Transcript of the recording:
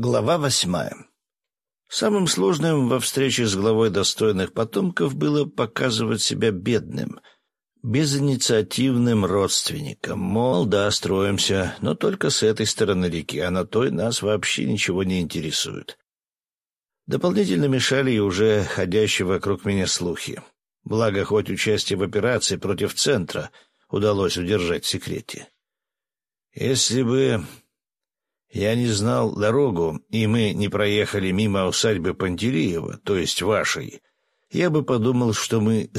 Глава восьмая. Самым сложным во встрече с главой достойных потомков было показывать себя бедным, безинициативным родственником. Мол, да, строимся, но только с этой стороны реки, а на той нас вообще ничего не интересует. Дополнительно мешали и уже ходящие вокруг меня слухи. Благо, хоть участие в операции против центра удалось удержать в секрете. Если бы я не знал дорогу, и мы не проехали мимо усадьбы Пантелеева, то есть вашей. Я бы подумал, что мы